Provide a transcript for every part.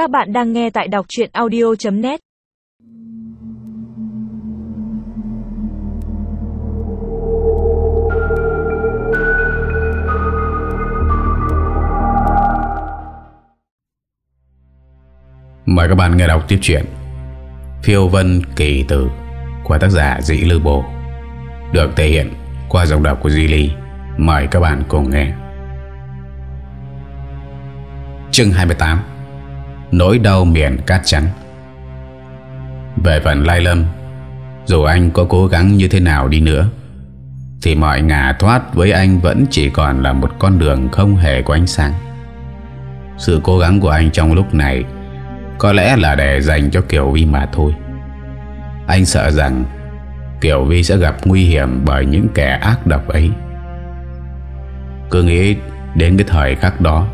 Các bạn đang nghe tại đọc chuyện audio.net Mời các bạn nghe đọc tiếp chuyện Phiêu Vân Kỳ Tử của tác giả Dĩ Lư Bồ, được thể hiện qua giọng đọc của Duy Ly. Mời các bạn cùng nghe. Chương 28 Nỗi đau miền cát trắng. Về phần Lai Lâm, Dù anh có cố gắng như thế nào đi nữa, Thì mọi ngả thoát với anh vẫn chỉ còn là một con đường không hề có ánh sáng. Sự cố gắng của anh trong lúc này Có lẽ là để dành cho Kiều Vi mà thôi. Anh sợ rằng Kiều Vi sẽ gặp nguy hiểm bởi những kẻ ác độc ấy. Cứ nghĩ đến cái thời khắc đó,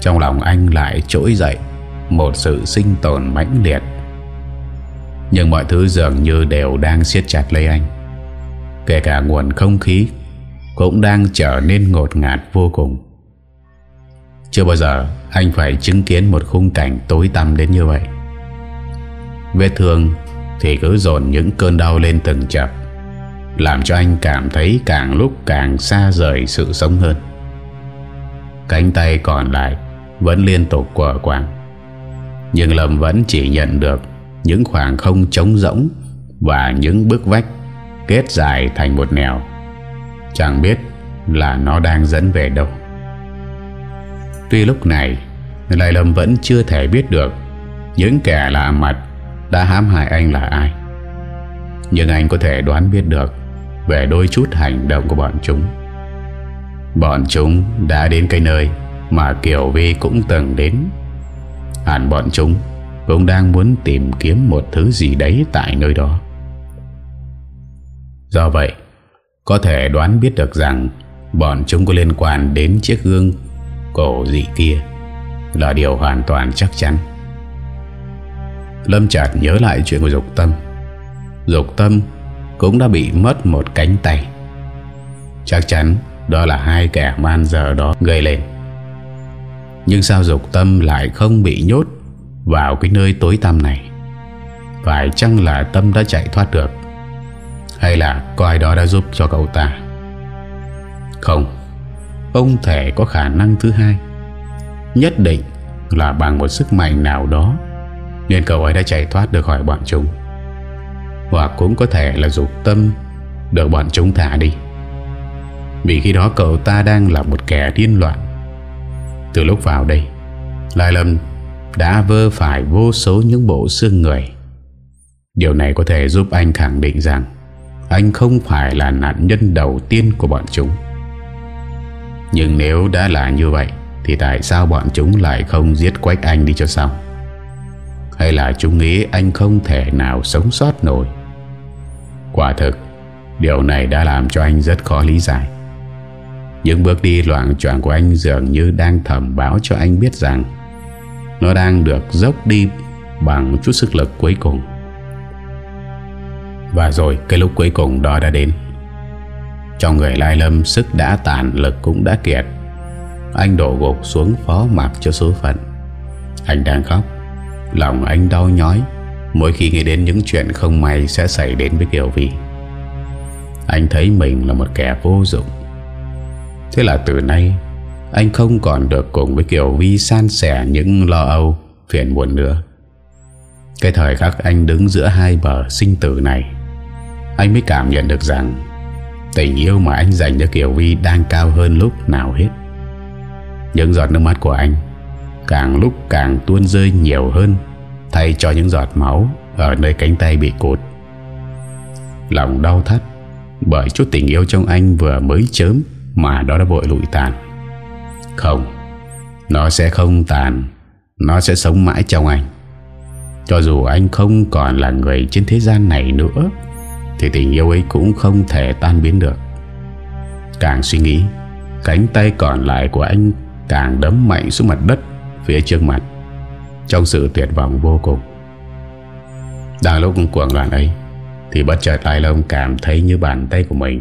Trong lòng anh lại trỗi dậy. Một sự sinh tồn mãnh liệt. Nhưng mọi thứ dường như đều đang siết chặt lấy anh. Kể cả nguồn không khí Cũng đang trở nên ngột ngạt vô cùng. Chưa bao giờ anh phải chứng kiến một khung cảnh tối tăm đến như vậy. Vết thương thì cứ dồn những cơn đau lên từng chập, Làm cho anh cảm thấy càng lúc càng xa rời sự sống hơn. Cánh tay còn lại Vẫn liên tục quở quảng nhưng Lâm vẫn chỉ nhận được Những khoảng không trống rỗng Và những bức vách Kết dài thành một nẻo. Chẳng biết là nó đang dẫn về đâu. Tuy lúc này, Lại Lâm vẫn chưa thể biết được Những kẻ lạ mặt đã hãm hại anh là ai. Nhưng anh có thể đoán biết được Về đôi chút hành động của bọn chúng. Bọn chúng đã đến cái nơi Mà Kiều Vi cũng từng đến. Hẳn bọn chúng Cũng đang muốn tìm kiếm một thứ gì đấy Tại nơi đó. Do vậy, Có thể đoán biết được rằng Bọn chúng có liên quan đến chiếc gương Cổ dị kia Là điều hoàn toàn chắc chắn. Lâm chợt nhớ lại chuyện của Dục Tâm. Dục Tâm cũng đã bị mất một cánh tay. Chắc chắn đó là hai kẻ man giờ đó gây lên. Nhưng sao Dục Tâm lại không bị nhốt vào cái nơi tối tăm này? Phải chăng là Tâm đã chạy thoát được? Hay là có ai đó đã giúp cho cậu ta? Không ông thể có khả năng thứ hai. Nhất định là bằng một sức mạnh nào đó, nên cậu ấy đã chạy thoát được khỏi bọn chúng. Hoặc cũng có thể là dục tâm Được bọn chúng thả đi. Vì khi đó cậu ta đang là một kẻ điên loạn từ lúc vào đây, Lai Lâm đã vơ phải vô số những bộ xương người. Điều này có thể giúp anh khẳng định rằng Anh không phải là nạn nhân đầu tiên của bọn chúng. Nhưng nếu đã là như vậy, Thì tại sao bọn chúng lại không giết quách anh đi cho xong? Hay là chúng nghĩ anh không thể nào sống sót nổi? Quả thực, Điều này đã làm cho anh rất khó lý giải. Những bước đi loạn troạn của anh dường như đang thầm báo cho anh biết rằng Nó đang được dốc đi bằng chút sức lực cuối cùng. Và rồi, cái lúc cuối cùng đó đã đến. Trong người Lai Lâm, sức đã tàn, lực cũng đã kiệt. Anh đổ gục xuống phó mặc cho số phận. Anh đang khóc. Lòng anh đau nhói. Mỗi khi nghĩ đến những chuyện không may Sẽ xảy đến với Kiều Vi Anh thấy mình là một kẻ vô dụng. Thế là từ nay, Anh không còn được cùng với Kiều Vi San sẻ những lo âu, Phiền muộn nữa Cái thời khắc anh đứng giữa hai bờ sinh tử này, Anh mới cảm nhận được rằng Tình yêu mà anh dành cho Kiều Vi Đang cao hơn lúc nào hết Những giọt nước mắt của anh Càng lúc càng tuôn rơi nhiều hơn, Thay cho những giọt máu Ở nơi cánh tay bị cột. Lòng đau thắt Bởi chút tình yêu trong anh vừa mới chớm mà đó đã vội lụi tàn. Không, Nó sẽ không tàn, Nó sẽ sống mãi trong anh. Cho dù anh không còn là người trên thế gian này nữa, Thì tình yêu ấy cũng không thể tan biến được. Càng suy nghĩ, Cánh tay còn lại của anh Càng đấm mạnh xuống mặt đất phía trước mặt. Trong sự tuyệt vọng vô cùng. Đang lúc cuồng loạn ấy, Thì bất chợt Lai Lông cảm thấy như bàn tay của mình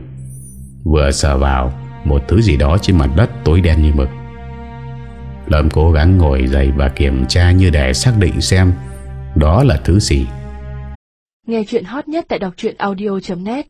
Vừa sờ vào một thứ gì đó trên mặt đất tối đen như mực Lâm cố gắng ngồi dậy và kiểm tra như để xác định xem đó là thứ gì. Nghe chuyện hot nhất tại đọc audio.net